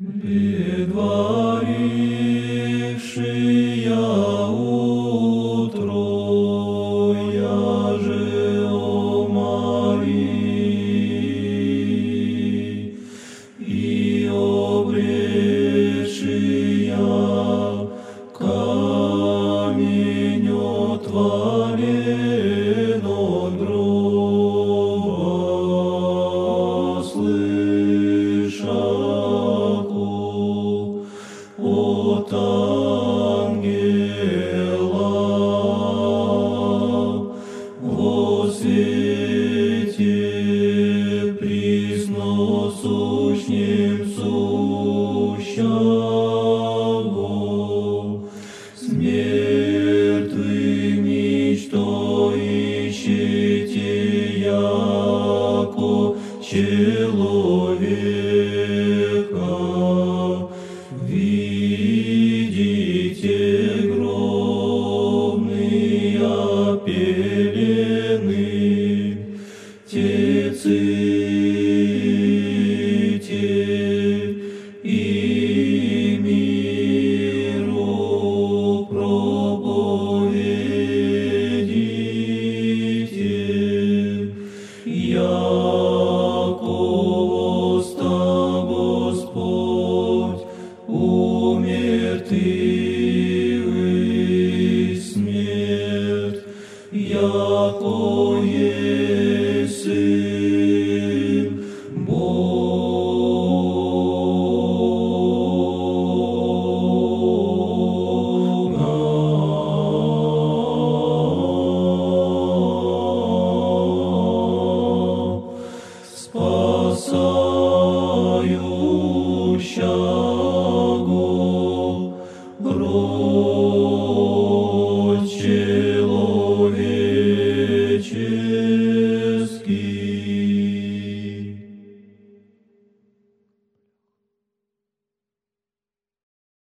Предварившая утро, я же о Марии, и обретшая камень отвален свете присно сущнем сущего, с мертвыми, что ищете, яко человека, род человеческий.